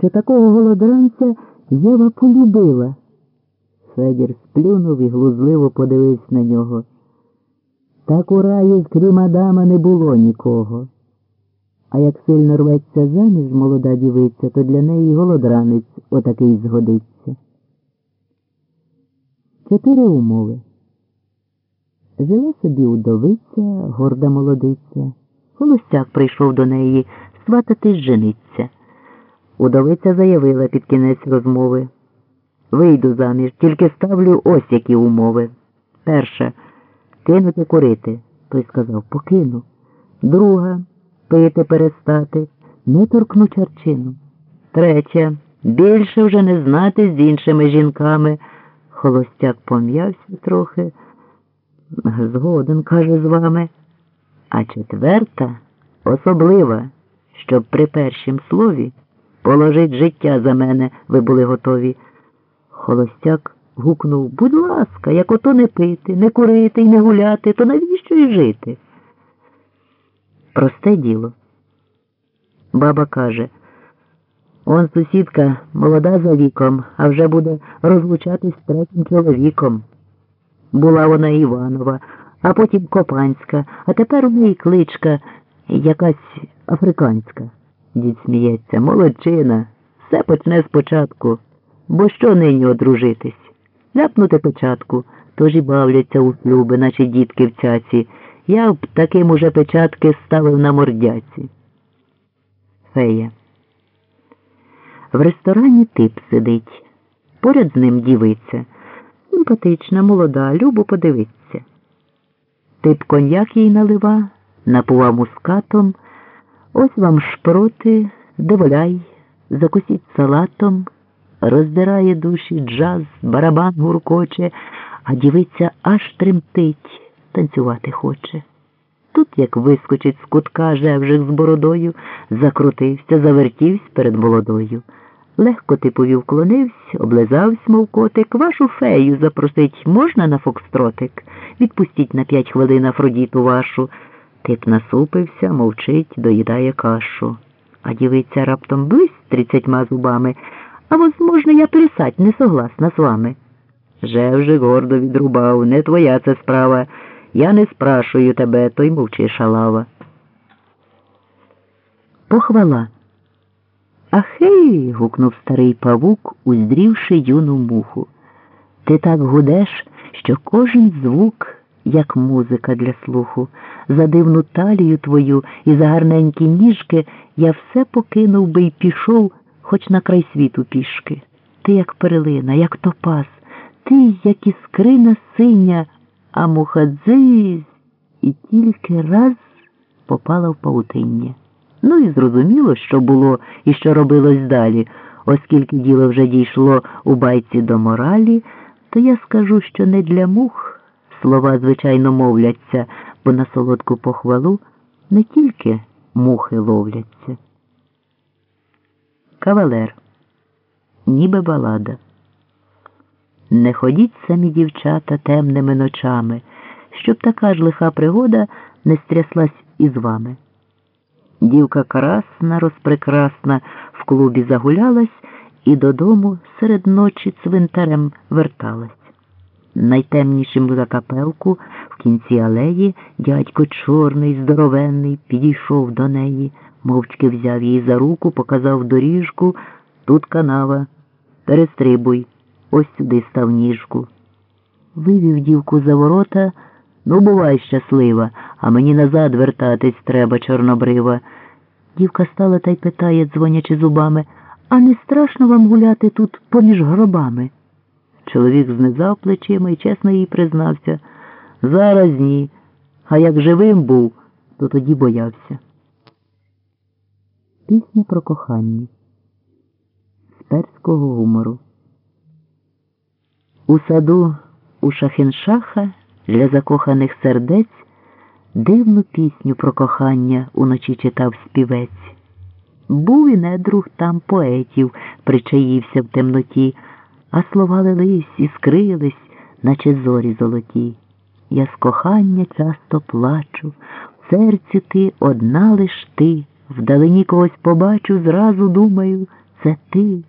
що такого голодранця Єва полюбила. Федір сплюнув і глузливо подивився на нього. Так у раї, крім Адама, не було нікого. А як сильно рветься заміж молода дівиця, то для неї голодранець отакий згодиться. Чотири умови. Жила собі удовиця, горда молодиця. Холостяк прийшов до неї свататись жениться. Удовиця заявила під кінець розмови. Вийду заміж, тільки ставлю ось які умови. Перша кинути курити. Той сказав покину. Друга пити перестати, не торкну чарчину. Третя більше вже не знати з іншими жінками. Холостяк пом'явся трохи. Згоден, каже з вами. А четверта особлива, щоб при першім слові положить життя за мене ви були готові. Холостяк гукнув Будь ласка, як ото не пити, не курити і не гуляти, то навіщо й жити? Просте діло. Баба каже, он сусідка молода за віком, а вже буде розлучатись з третім чоловіком. Була вона Іванова, а потім Копанська, а тепер у неї кличка якась африканська. Дід сміється, молодчина, все почне спочатку. Бо що нині одружитись? Ляпнути печатку, тож і бавляться у шлюби, наче дітки в цяці. Я б таким уже печатки ставив на мордяці. Фея. В ресторані тип сидить. Поряд з ним дівиця. Симпатична, молода, любо подивиться. Тип коньяк їй налива, напува мускатом. Ось вам шпроти, доволяй, закусіть салатом, роздирає душі джаз, барабан гуркоче, а дівиця аж тремтить, танцювати хоче. Тут, як вискочить з кутка жевжик з бородою, закрутився, завертівся перед молодою. Легко типові вклонився, облизався, мов котик, вашу фею запросить можна на фокстротик? Відпустіть на п'ять хвилин Афродіту вашу. Тип насупився, мовчить, доїдає кашу. А дівиця раптом близь тридцятьма зубами. А возможно, я плясать не согласна з вами. Жевжик гордо відрубав, не твоя це справа. Я не спрашую тебе, то й мовчи шалава. Похвала. Ахей. гукнув старий павук, уздрівши юну муху. Ти так гудеш, що кожен звук, як музика для слуху, за дивну талію твою і за гарненькі ніжки я все покинув би й пішов, хоч на край світу пішки. Ти, як перлина, як топаз, ти, як іскрина синя, а мухадзиз і тільки раз попала в паутиння. Ну і зрозуміло, що було і що робилось далі, оскільки діло вже дійшло у байці до моралі, то я скажу, що не для мух слова, звичайно, мовляться, бо на солодку похвалу не тільки мухи ловляться. Кавалер, ніби балада. Не ходіть самі дівчата темними ночами, щоб така ж лиха пригода не стряслась із вами. Дівка красна, розпрекрасна, в клубі загулялась і додому серед ночі цвинтарем верталась. Найтемнішим за капелку в кінці алеї дядько чорний, здоровенний, підійшов до неї, мовчки взяв її за руку, показав доріжку, тут канава, перестрибуй, ось сюди став ніжку. Вивів дівку за ворота. Ну, бувай щаслива, а мені назад вертатись треба, чорнобрива. Дівка стала та й питає, дзвонячи зубами, а не страшно вам гуляти тут поміж гробами? Чоловік знизав плечима і чесно їй признався. Зараз ні. А як живим був, то тоді боявся. Пісня про кохання з перського гумору. У саду у Шахіншаха для закоханих сердець дивну пісню про кохання уночі читав співець. Був і недруг там поетів, причаївся в темноті, а слова лились і скрились, наче зорі золоті. Я з кохання часто плачу, в серці ти одна лиш ти, вдалині когось побачу, зразу думаю, Це ти.